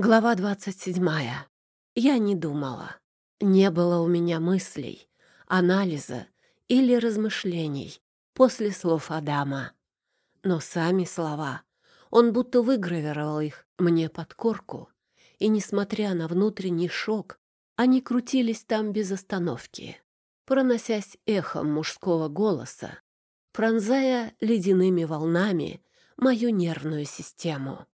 Глава двадцать седьмая. Я не думала. Не было у меня мыслей, анализа или размышлений после слов Адама. Но сами слова, он будто выгравировал их мне под корку, и, несмотря на внутренний шок, они крутились там без остановки, проносясь эхом мужского голоса, пронзая ледяными волнами мою нервную систему.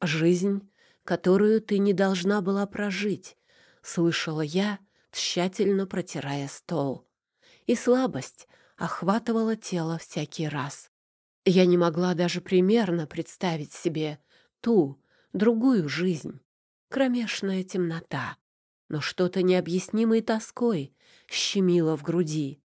Жизнь которую ты не должна была прожить, слышала я, тщательно протирая стол. И слабость охватывала тело всякий раз. Я не могла даже примерно представить себе ту, другую жизнь. Кромешная темнота. Но что-то необъяснимой тоской щемило в груди.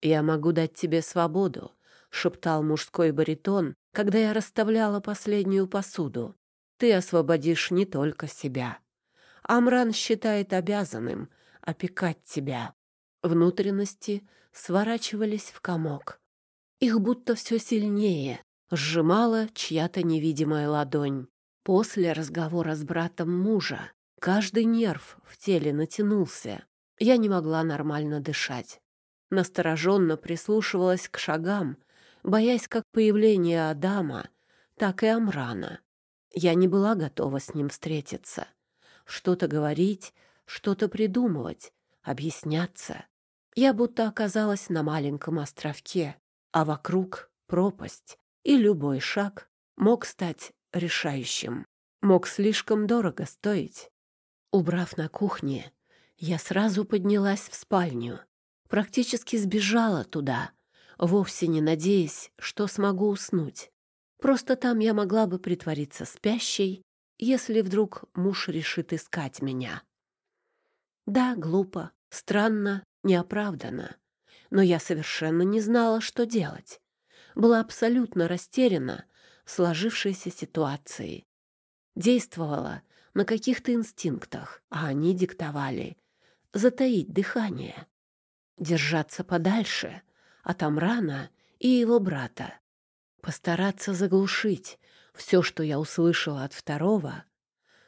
«Я могу дать тебе свободу», — шептал мужской баритон, когда я расставляла последнюю посуду ты освободишь не только себя. Амран считает обязанным опекать тебя. Внутренности сворачивались в комок. Их будто все сильнее сжимала чья-то невидимая ладонь. После разговора с братом мужа каждый нерв в теле натянулся. Я не могла нормально дышать. Настороженно прислушивалась к шагам, боясь как появления Адама, так и Амрана. Я не была готова с ним встретиться. Что-то говорить, что-то придумывать, объясняться. Я будто оказалась на маленьком островке, а вокруг пропасть, и любой шаг мог стать решающим, мог слишком дорого стоить. Убрав на кухне, я сразу поднялась в спальню, практически сбежала туда, вовсе не надеясь, что смогу уснуть. Просто там я могла бы притвориться спящей, если вдруг муж решит искать меня. Да, глупо, странно, неоправданно. Но я совершенно не знала, что делать. Была абсолютно растеряна в сложившейся ситуации. Действовала на каких-то инстинктах, а они диктовали затаить дыхание, держаться подальше от Амрана и его брата, постараться заглушить все, что я услышала от второго,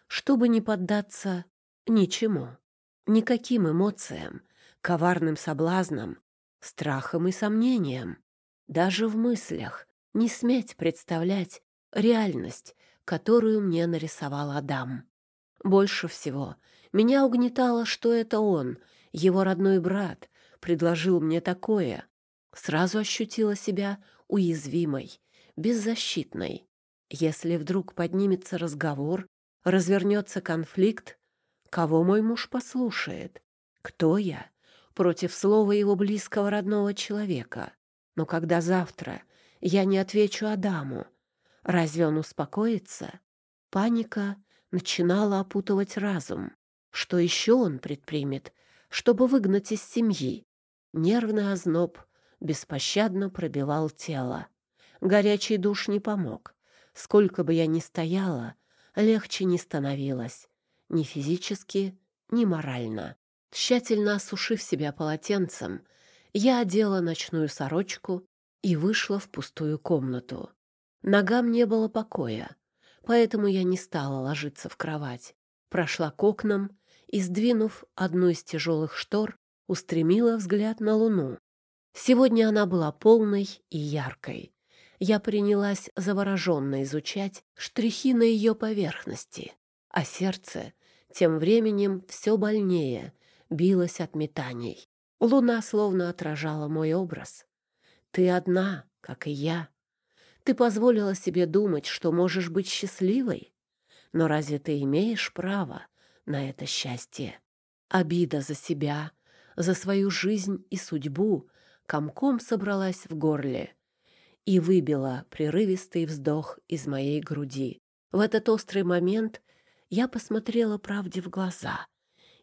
чтобы не поддаться ничему, никаким эмоциям, коварным соблазнам, страхам и сомнениям, даже в мыслях не сметь представлять реальность, которую мне нарисовал Адам. Больше всего меня угнетало, что это он, его родной брат, предложил мне такое. Сразу ощутила себя уязвимой, беззащитной. Если вдруг поднимется разговор, развернется конфликт, кого мой муж послушает? Кто я? Против слова его близкого родного человека. Но когда завтра я не отвечу Адаму, разве он успокоится? Паника начинала опутывать разум. Что еще он предпримет, чтобы выгнать из семьи? Нервный озноб беспощадно пробивал тело. Горячий душ не помог. Сколько бы я ни стояла, легче не становилось. Ни физически, ни морально. Тщательно осушив себя полотенцем, я одела ночную сорочку и вышла в пустую комнату. Ногам не было покоя, поэтому я не стала ложиться в кровать. Прошла к окнам и, сдвинув одну из тяжелых штор, устремила взгляд на луну. Сегодня она была полной и яркой. Я принялась завороженно изучать штрихи на ее поверхности, а сердце тем временем все больнее билось от метаний. Луна словно отражала мой образ. Ты одна, как и я. Ты позволила себе думать, что можешь быть счастливой. Но разве ты имеешь право на это счастье? Обида за себя, за свою жизнь и судьбу комком собралась в горле и выбила прерывистый вздох из моей груди. В этот острый момент я посмотрела правде в глаза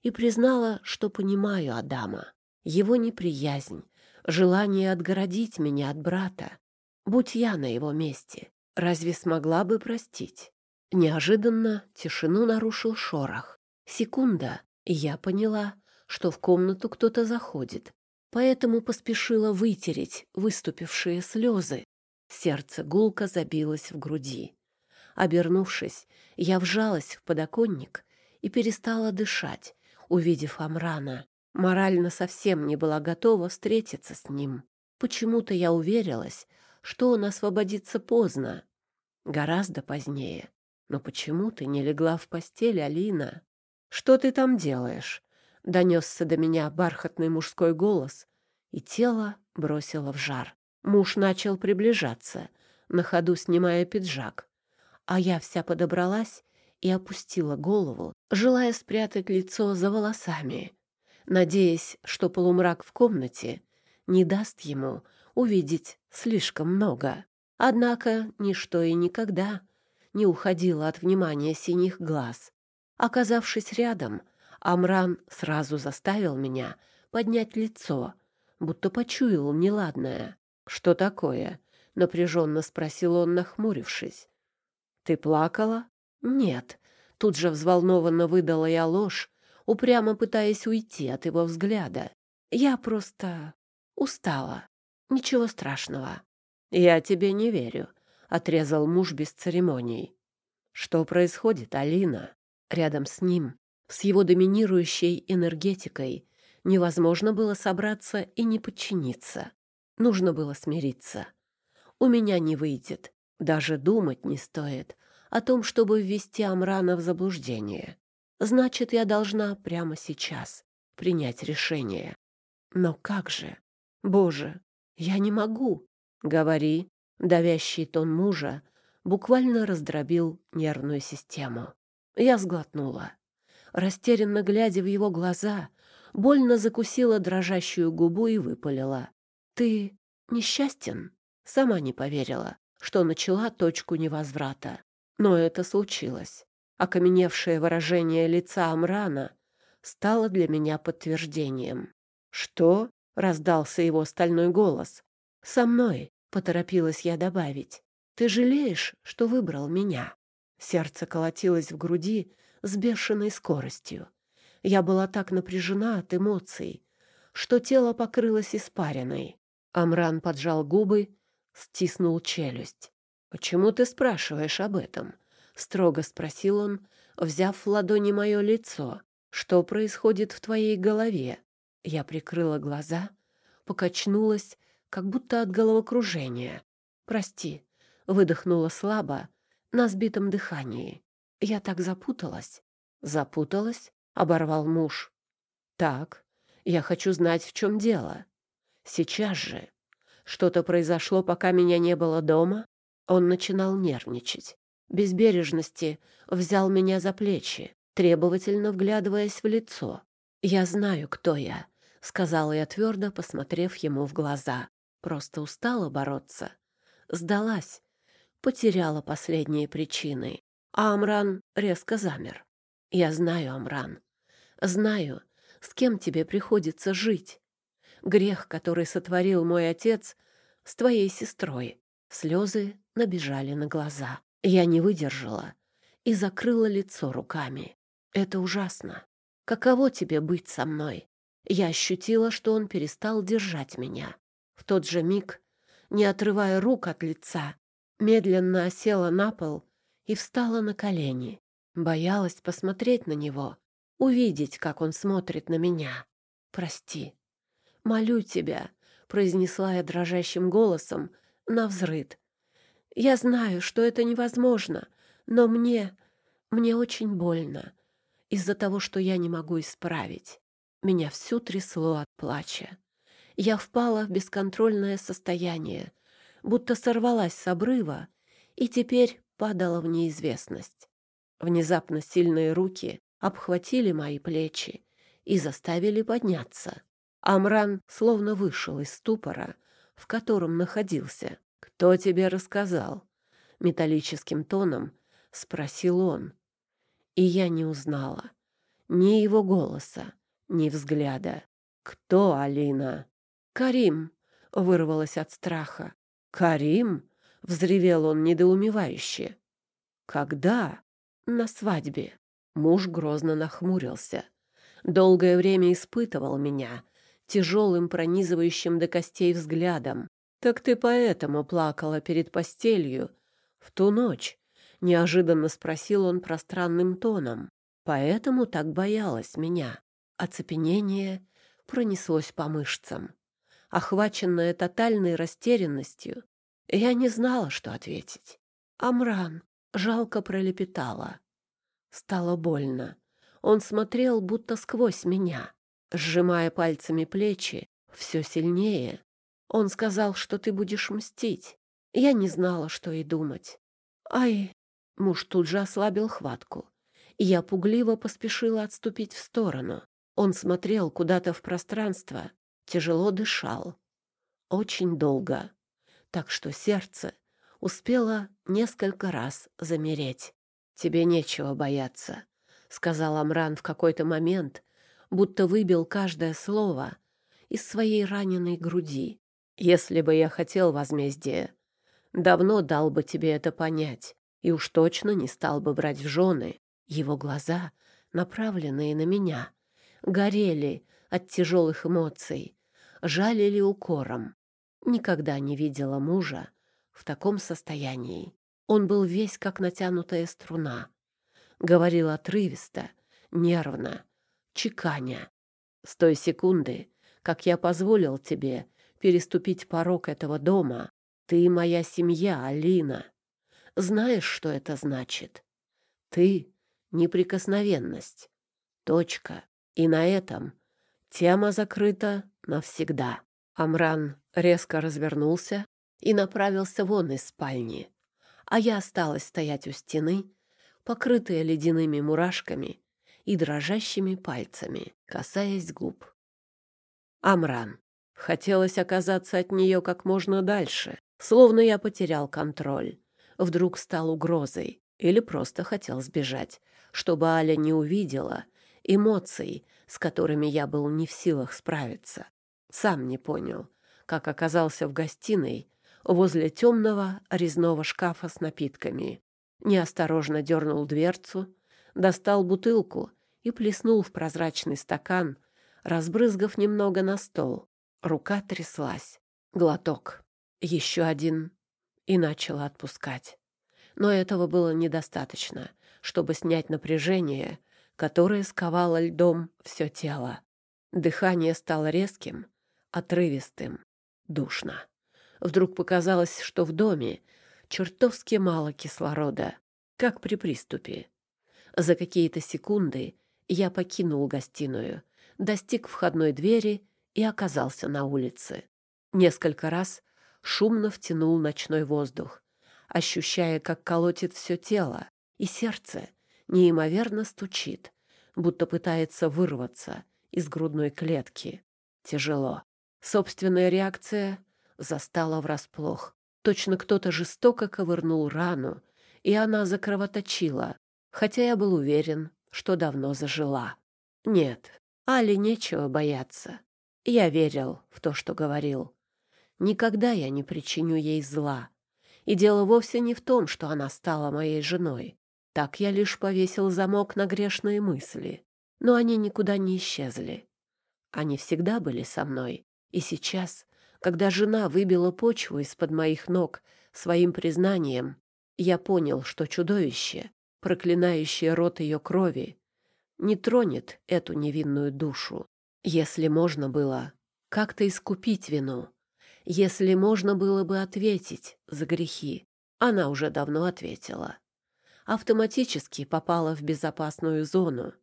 и признала, что понимаю Адама, его неприязнь, желание отгородить меня от брата. Будь я на его месте, разве смогла бы простить? Неожиданно тишину нарушил шорох. Секунда, и я поняла, что в комнату кто-то заходит поэтому поспешила вытереть выступившие слезы. Сердце гулко забилось в груди. Обернувшись, я вжалась в подоконник и перестала дышать, увидев Амрана. Морально совсем не была готова встретиться с ним. Почему-то я уверилась, что он освободится поздно, гораздо позднее. Но почему ты не легла в постель, Алина? Что ты там делаешь? Донесся до меня бархатный мужской голос, и тело бросило в жар. Муж начал приближаться, на ходу снимая пиджак. А я вся подобралась и опустила голову, желая спрятать лицо за волосами, надеясь, что полумрак в комнате не даст ему увидеть слишком много. Однако ничто и никогда не уходило от внимания синих глаз. Оказавшись рядом, Амран сразу заставил меня поднять лицо, будто почуял неладное. «Что такое?» — напряженно спросил он, нахмурившись. «Ты плакала?» «Нет». Тут же взволнованно выдала я ложь, упрямо пытаясь уйти от его взгляда. «Я просто устала. Ничего страшного». «Я тебе не верю», — отрезал муж без церемоний. «Что происходит, Алина?» Рядом с ним, с его доминирующей энергетикой, невозможно было собраться и не подчиниться. Нужно было смириться. У меня не выйдет. Даже думать не стоит о том, чтобы ввести Амрана в заблуждение. Значит, я должна прямо сейчас принять решение. Но как же? Боже, я не могу. Говори. Давящий тон мужа буквально раздробил нервную систему. Я сглотнула. Растерянно глядя в его глаза, больно закусила дрожащую губу и выпалила. «Ты несчастен?» Сама не поверила, что начала точку невозврата. Но это случилось. Окаменевшее выражение лица Амрана стало для меня подтверждением. «Что?» — раздался его стальной голос. «Со мной», — поторопилась я добавить. «Ты жалеешь, что выбрал меня?» Сердце колотилось в груди с бешеной скоростью. Я была так напряжена от эмоций, что тело покрылось испариной. Амран поджал губы, стиснул челюсть. «Почему ты спрашиваешь об этом?» — строго спросил он, взяв в ладони мое лицо. «Что происходит в твоей голове?» Я прикрыла глаза, покачнулась, как будто от головокружения. «Прости», — выдохнула слабо, на сбитом дыхании. «Я так запуталась». «Запуталась?» — оборвал муж. «Так, я хочу знать, в чем дело. Сейчас же. Что-то произошло, пока меня не было дома?» Он начинал нервничать. Без бережности взял меня за плечи, требовательно вглядываясь в лицо. «Я знаю, кто я», — сказала я твердо, посмотрев ему в глаза. Просто устала бороться. Сдалась. Потеряла последние причины. Амран резко замер. «Я знаю, Амран. Знаю, с кем тебе приходится жить. Грех, который сотворил мой отец с твоей сестрой. Слезы набежали на глаза. Я не выдержала и закрыла лицо руками. Это ужасно. Каково тебе быть со мной? Я ощутила, что он перестал держать меня. В тот же миг, не отрывая рук от лица, медленно осела на пол и встала на колени. Боялась посмотреть на него, увидеть, как он смотрит на меня. «Прости. Молю тебя», — произнесла я дрожащим голосом, на взрыд. «Я знаю, что это невозможно, но мне... мне очень больно из-за того, что я не могу исправить. Меня всю трясло от плача. Я впала в бесконтрольное состояние, будто сорвалась с обрыва и теперь падала в неизвестность. Внезапно сильные руки обхватили мои плечи и заставили подняться. Амран словно вышел из ступора, в котором находился. «Кто тебе рассказал?» — металлическим тоном спросил он. И я не узнала ни его голоса, ни взгляда. «Кто Алина?» «Карим», — вырвалась от страха. «Карим?» — взревел он недоумевающе. «Когда?» «На свадьбе». Муж грозно нахмурился. Долгое время испытывал меня тяжелым, пронизывающим до костей взглядом. «Так ты поэтому плакала перед постелью в ту ночь?» — неожиданно спросил он пространным тоном. «Поэтому так боялась меня». Оцепенение пронеслось по мышцам. Охваченная тотальной растерянностью, я не знала, что ответить. Амран жалко пролепетала. Стало больно. Он смотрел будто сквозь меня, сжимая пальцами плечи все сильнее. Он сказал, что ты будешь мстить. Я не знала, что и думать. Ай, муж тут же ослабил хватку. Я пугливо поспешила отступить в сторону. Он смотрел куда-то в пространство, тяжело дышал. Очень долго. Так что сердце успело несколько раз замереть. «Тебе нечего бояться», — сказал Амран в какой-то момент, будто выбил каждое слово из своей раненой груди. «Если бы я хотел возмездия, давно дал бы тебе это понять, и уж точно не стал бы брать в жены. Его глаза, направленные на меня, горели от тяжелых эмоций, жалили укором. Никогда не видела мужа в таком состоянии. Он был весь как натянутая струна. Говорил отрывисто, нервно, чеканя. С той секунды, как я позволил тебе переступить порог этого дома, ты моя семья, Алина. Знаешь, что это значит? Ты — неприкосновенность. Точка. И на этом тема закрыта навсегда. Амран резко развернулся и направился вон из спальни, а я осталась стоять у стены, покрытая ледяными мурашками и дрожащими пальцами, касаясь губ. Амран. Хотелось оказаться от нее как можно дальше, словно я потерял контроль. Вдруг стал угрозой или просто хотел сбежать, чтобы Аля не увидела эмоций, с которыми я был не в силах справиться. Сам не понял, как оказался в гостиной возле темного резного шкафа с напитками. Неосторожно дернул дверцу, достал бутылку и плеснул в прозрачный стакан, разбрызгав немного на стол. Рука тряслась. Глоток. Еще один. И начала отпускать. Но этого было недостаточно, чтобы снять напряжение, которое сковало льдом все тело. Дыхание стало резким, отрывистым, душно. Вдруг показалось, что в доме чертовски мало кислорода, как при приступе. За какие-то секунды я покинул гостиную, достиг входной двери и оказался на улице. Несколько раз шумно втянул ночной воздух, ощущая, как колотит все тело, и сердце неимоверно стучит, будто пытается вырваться из грудной клетки. Тяжело. Собственная реакция застала врасплох. Точно кто-то жестоко ковырнул рану, и она закровоточила, хотя я был уверен, что давно зажила. Нет, Али нечего бояться. Я верил в то, что говорил. Никогда я не причиню ей зла. И дело вовсе не в том, что она стала моей женой. Так я лишь повесил замок на грешные мысли. Но они никуда не исчезли. Они всегда были со мной. И сейчас, когда жена выбила почву из-под моих ног своим признанием, я понял, что чудовище, проклинающее рот ее крови, не тронет эту невинную душу. Если можно было как-то искупить вину, если можно было бы ответить за грехи, она уже давно ответила. Автоматически попала в безопасную зону.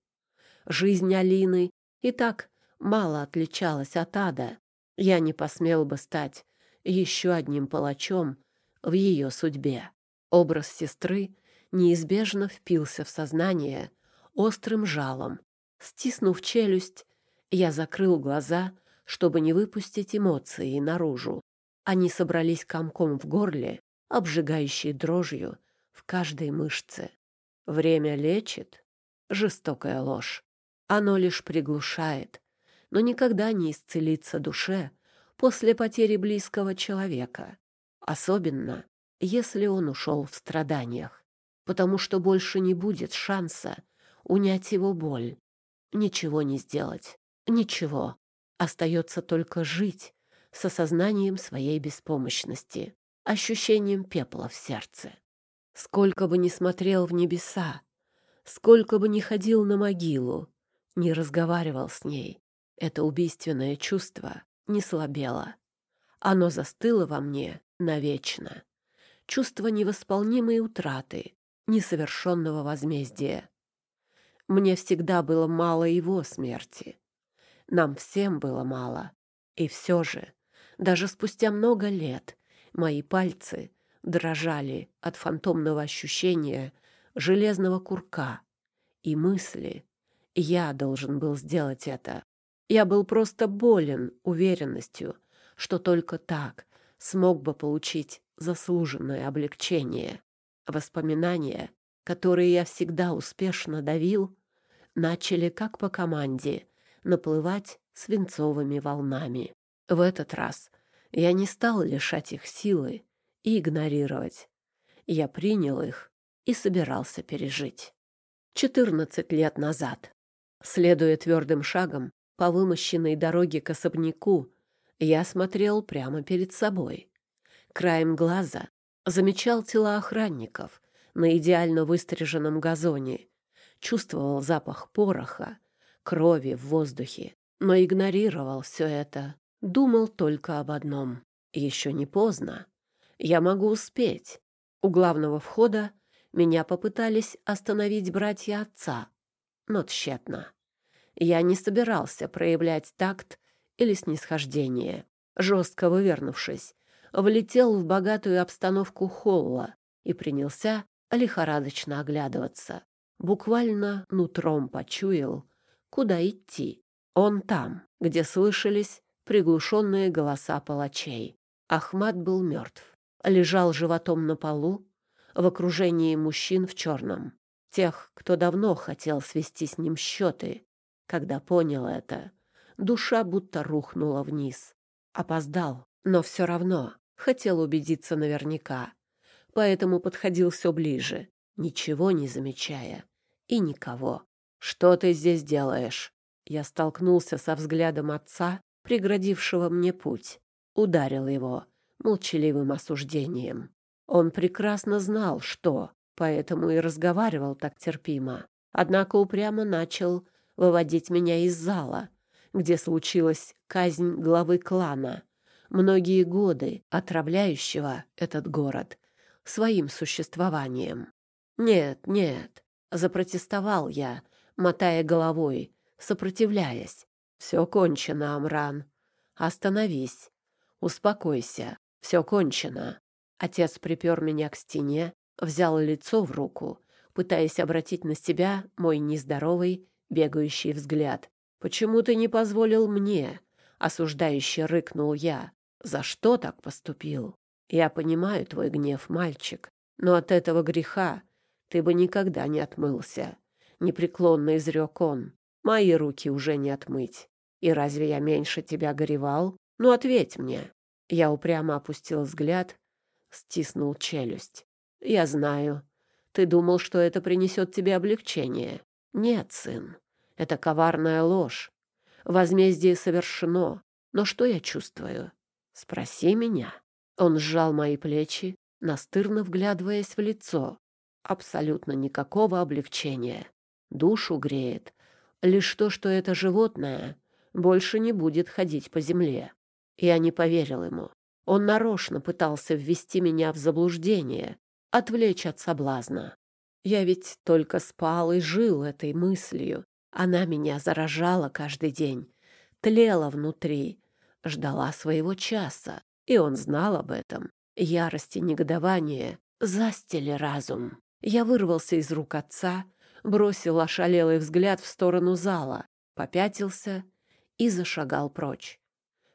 Жизнь Алины и так мало отличалась от ада. Я не посмел бы стать еще одним палачом в ее судьбе. Образ сестры неизбежно впился в сознание острым жалом. Стиснув челюсть, я закрыл глаза, чтобы не выпустить эмоции наружу. Они собрались комком в горле, обжигающей дрожью в каждой мышце. Время лечит. Жестокая ложь. Оно лишь приглушает, но никогда не исцелится душе после потери близкого человека. Особенно, если он ушел в страданиях, потому что больше не будет шанса унять его боль. Ничего не сделать. Ничего. Остается только жить с осознанием своей беспомощности, ощущением пепла в сердце. Сколько бы ни смотрел в небеса, сколько бы ни ходил на могилу, не разговаривал с ней, это убийственное чувство не слабело. Оно застыло во мне навечно. Чувство невосполнимой утраты, несовершенного возмездия. Мне всегда было мало его смерти. Нам всем было мало. И все же, даже спустя много лет, мои пальцы дрожали от фантомного ощущения железного курка и мысли. Я должен был сделать это. Я был просто болен уверенностью, что только так смог бы получить заслуженное облегчение. Воспоминания, которые я всегда успешно давил, начали, как по команде, наплывать свинцовыми волнами. В этот раз я не стал лишать их силы и игнорировать. Я принял их и собирался пережить. Четырнадцать лет назад, следуя твердым шагом по вымощенной дороге к особняку, я смотрел прямо перед собой. Краем глаза замечал тела охранников на идеально выстриженном газоне, чувствовал запах пороха, крови в воздухе, но игнорировал все это, думал только об одном. Еще не поздно. Я могу успеть. У главного входа меня попытались остановить братья отца, но тщетно. Я не собирался проявлять такт или снисхождение. Жестко вывернувшись, влетел в богатую обстановку холла и принялся лихорадочно оглядываться. Буквально нутром почуял, куда идти. Он там, где слышались приглушенные голоса палачей. Ахмат был мертв. Лежал животом на полу в окружении мужчин в черном. Тех, кто давно хотел свести с ним счеты. Когда понял это, душа будто рухнула вниз. Опоздал, но все равно хотел убедиться наверняка. Поэтому подходил все ближе, ничего не замечая. И никого. «Что ты здесь делаешь?» Я столкнулся со взглядом отца, преградившего мне путь. Ударил его молчаливым осуждением. Он прекрасно знал, что, поэтому и разговаривал так терпимо. Однако упрямо начал выводить меня из зала, где случилась казнь главы клана, многие годы отравляющего этот город своим существованием. «Нет, нет», — запротестовал я, мотая головой, сопротивляясь. «Все кончено, Амран. Остановись. Успокойся. Все кончено». Отец припер меня к стене, взял лицо в руку, пытаясь обратить на себя мой нездоровый, бегающий взгляд. «Почему ты не позволил мне?» — осуждающе рыкнул я. «За что так поступил?» «Я понимаю твой гнев, мальчик, но от этого греха ты бы никогда не отмылся непреклонно изрек он. Мои руки уже не отмыть. И разве я меньше тебя горевал? Ну, ответь мне. Я упрямо опустил взгляд, стиснул челюсть. Я знаю. Ты думал, что это принесет тебе облегчение. Нет, сын. Это коварная ложь. Возмездие совершено. Но что я чувствую? Спроси меня. Он сжал мои плечи, настырно вглядываясь в лицо. Абсолютно никакого облегчения душу греет. Лишь то, что это животное больше не будет ходить по земле. Я не поверил ему. Он нарочно пытался ввести меня в заблуждение, отвлечь от соблазна. Я ведь только спал и жил этой мыслью. Она меня заражала каждый день, тлела внутри, ждала своего часа, и он знал об этом. Ярость и негодование застили разум. Я вырвался из рук отца бросил ошалелый взгляд в сторону зала, попятился и зашагал прочь.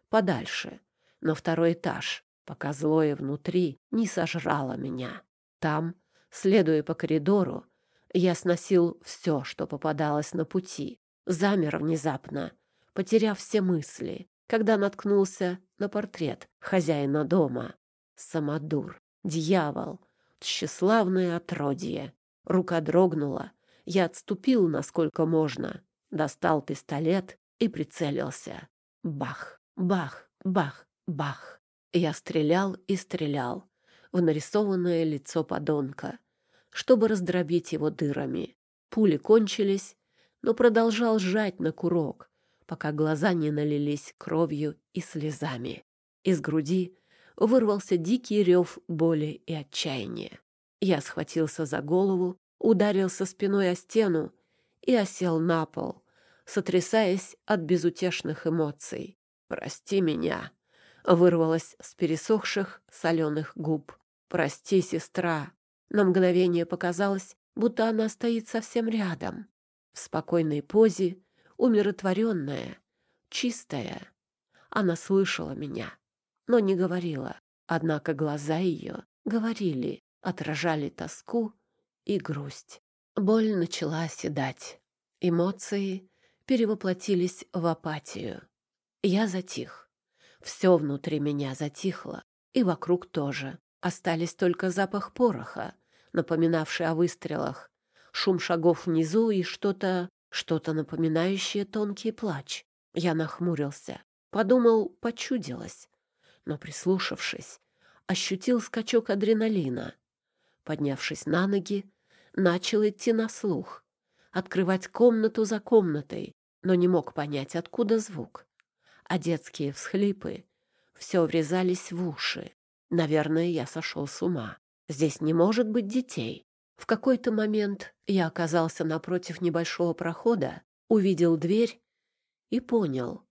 Подальше, на второй этаж, пока злое внутри не сожрало меня. Там, следуя по коридору, я сносил все, что попадалось на пути. Замер внезапно, потеряв все мысли, когда наткнулся на портрет хозяина дома. Самодур, дьявол, тщеславное отродье. Рука дрогнула, я отступил, насколько можно, достал пистолет и прицелился. Бах, бах, бах, бах. Я стрелял и стрелял в нарисованное лицо подонка, чтобы раздробить его дырами. Пули кончились, но продолжал сжать на курок, пока глаза не налились кровью и слезами. Из груди вырвался дикий рев боли и отчаяния. Я схватился за голову, ударился спиной о стену и осел на пол, сотрясаясь от безутешных эмоций. «Прости меня!» — вырвалось с пересохших соленых губ. «Прости, сестра!» На мгновение показалось, будто она стоит совсем рядом, в спокойной позе, умиротворенная, чистая. Она слышала меня, но не говорила. Однако глаза ее говорили, отражали тоску и грусть. Боль начала оседать. Эмоции перевоплотились в апатию. Я затих. Все внутри меня затихло, и вокруг тоже. Остались только запах пороха, напоминавший о выстрелах, шум шагов внизу и что-то, что-то напоминающее тонкий плач. Я нахмурился, подумал, почудилось, но, прислушавшись, ощутил скачок адреналина. Поднявшись на ноги, начал идти на слух, открывать комнату за комнатой, но не мог понять, откуда звук. А детские всхлипы все врезались в уши. Наверное, я сошел с ума. Здесь не может быть детей. В какой-то момент я оказался напротив небольшого прохода, увидел дверь и понял.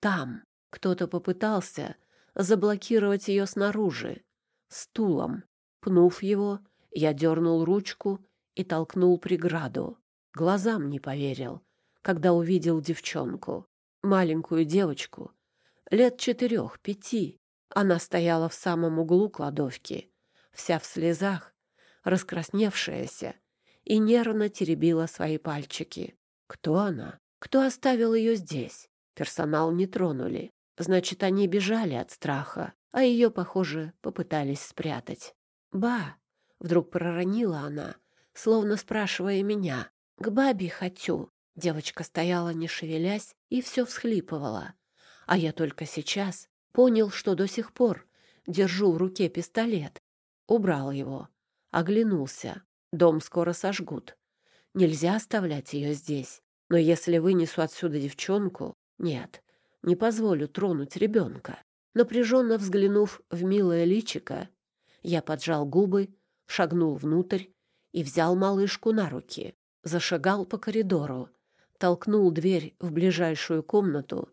Там кто-то попытался заблокировать ее снаружи, стулом. Пнув его, я дернул ручку и толкнул преграду. Глазам не поверил, когда увидел девчонку, маленькую девочку, лет четырех-пяти. Она стояла в самом углу кладовки, вся в слезах, раскрасневшаяся, и нервно теребила свои пальчики. Кто она? Кто оставил ее здесь? Персонал не тронули. Значит, они бежали от страха, а ее, похоже, попытались спрятать. «Ба!» — вдруг проронила она, словно спрашивая меня. «К бабе хочу!» Девочка стояла, не шевелясь, и все всхлипывала. А я только сейчас понял, что до сих пор держу в руке пистолет. Убрал его, Оглянулся. Дом скоро сожгут. Нельзя оставлять ее здесь. Но если вынесу отсюда девчонку... Нет, не позволю тронуть ребенка. Напряженно взглянув в милое личико, я поджал губы, шагнул внутрь и взял малышку на руки. Зашагал по коридору, толкнул дверь в ближайшую комнату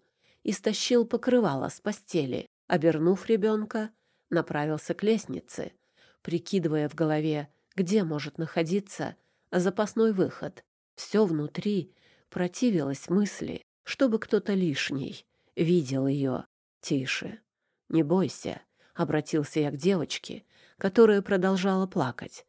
и стащил покрывало с постели. Обернув ребенка, направился к лестнице, прикидывая в голове, где может находиться запасной выход. Все внутри противилось мысли, чтобы кто-то лишний видел ее. «Тише, не бойся», — обратился я к девочке, которая продолжала плакать.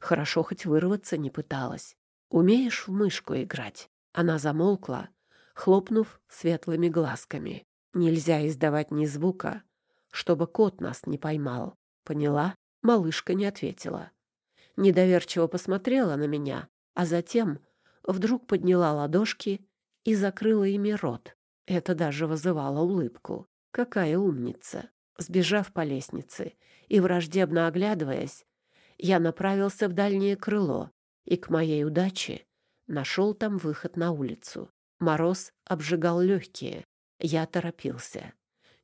Хорошо хоть вырваться не пыталась. «Умеешь в мышку играть?» Она замолкла, хлопнув светлыми глазками. «Нельзя издавать ни звука, чтобы кот нас не поймал. Поняла?» Малышка не ответила. Недоверчиво посмотрела на меня, а затем вдруг подняла ладошки и закрыла ими рот. Это даже вызывало улыбку. Какая умница! Сбежав по лестнице и враждебно оглядываясь, я направился в дальнее крыло и, к моей удаче, нашел там выход на улицу. Мороз обжигал легкие. Я торопился.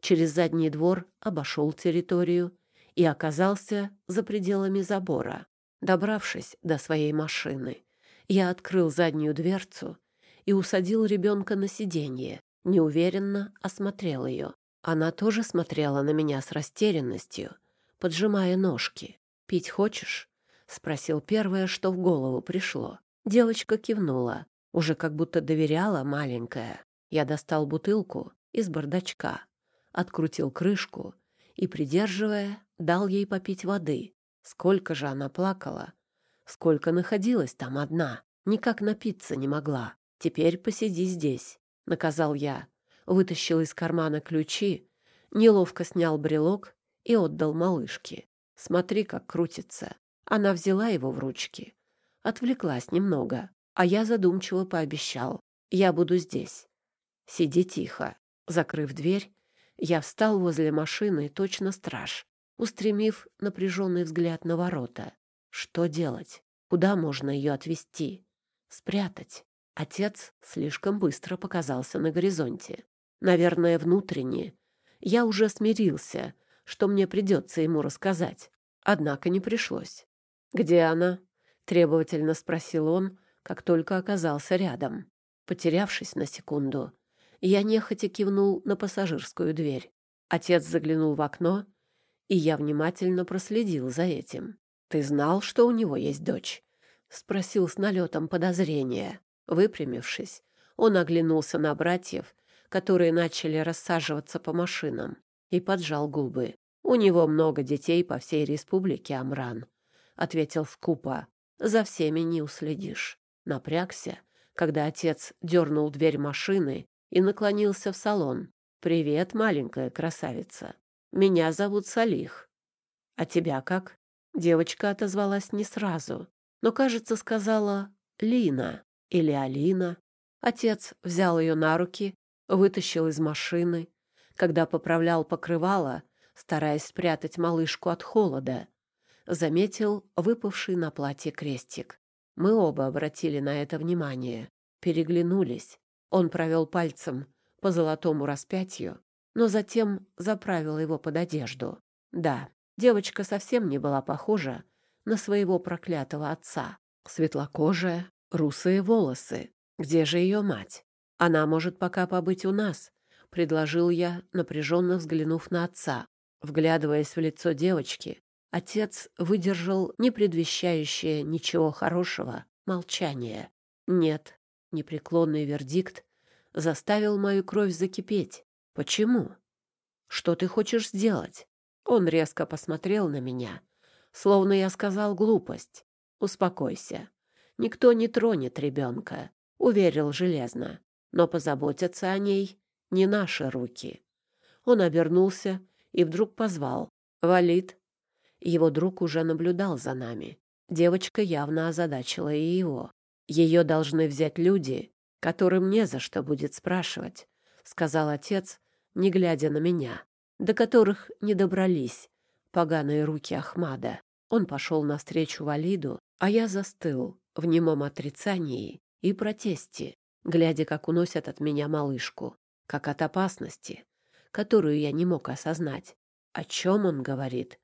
Через задний двор обошел территорию и оказался за пределами забора. Добравшись до своей машины, я открыл заднюю дверцу и усадил ребенка на сиденье, неуверенно осмотрел ее. Она тоже смотрела на меня с растерянностью, поджимая ножки. «Пить хочешь?» — спросил первое, что в голову пришло. Девочка кивнула, уже как будто доверяла маленькая. Я достал бутылку из бардачка, открутил крышку и, придерживая, дал ей попить воды. Сколько же она плакала, сколько находилась там одна, никак напиться не могла. Теперь посиди здесь, — наказал я. Вытащил из кармана ключи, неловко снял брелок и отдал малышке. Смотри, как крутится. Она взяла его в ручки. Отвлеклась немного, а я задумчиво пообещал. Я буду здесь. Сиди тихо. Закрыв дверь, я встал возле машины, точно страж устремив напряженный взгляд на ворота. Что делать? Куда можно ее отвезти? Спрятать. Отец слишком быстро показался на горизонте. Наверное, внутренне. Я уже смирился, что мне придется ему рассказать. Однако не пришлось. «Где она?» — требовательно спросил он, как только оказался рядом. Потерявшись на секунду, я нехотя кивнул на пассажирскую дверь. Отец заглянул в окно, и я внимательно проследил за этим. «Ты знал, что у него есть дочь?» — спросил с налетом подозрения. Выпрямившись, он оглянулся на братьев, которые начали рассаживаться по машинам, и поджал губы. «У него много детей по всей республике, Амран», — ответил скупо. «За всеми не уследишь». Напрягся, когда отец дернул дверь машины и наклонился в салон. «Привет, маленькая красавица. Меня зовут Салих. А тебя как?» Девочка отозвалась не сразу, но, кажется, сказала «Лина» или «Алина». Отец взял ее на руки, вытащил из машины. Когда поправлял покрывало, стараясь спрятать малышку от холода, заметил выпавший на платье крестик. Мы оба обратили на это внимание, переглянулись. Он провел пальцем по золотому распятию, но затем заправил его под одежду. Да, девочка совсем не была похожа на своего проклятого отца. Светлокожая, русые волосы. Где же ее мать? Она может пока побыть у нас, предложил я, напряженно взглянув на отца. Вглядываясь в лицо девочки, отец выдержал не предвещающее ничего хорошего молчание. Нет, непреклонный вердикт заставил мою кровь закипеть. Почему? Что ты хочешь сделать? Он резко посмотрел на меня, словно я сказал глупость. Успокойся. Никто не тронет ребенка, уверил железно. Но позаботятся о ней не наши руки. Он обернулся и вдруг позвал. «Валид». Его друг уже наблюдал за нами. Девочка явно озадачила и его. Ее должны взять люди, которым не за что будет спрашивать, — сказал отец, не глядя на меня, до которых не добрались поганые руки Ахмада. Он пошел навстречу Валиду, а я застыл в немом отрицании и протесте, глядя, как уносят от меня малышку, как от опасности, которую я не мог осознать. О чем он говорит?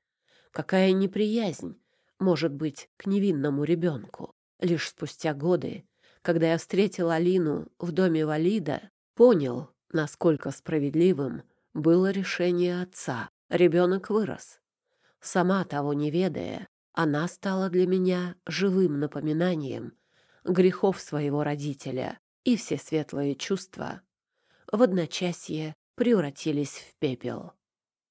Какая неприязнь может быть к невинному ребенку? Лишь спустя годы, когда я встретил Алину в доме Валида, понял, насколько справедливым было решение отца. Ребенок вырос. Сама того не ведая, она стала для меня живым напоминанием грехов своего родителя, и все светлые чувства в одночасье превратились в пепел.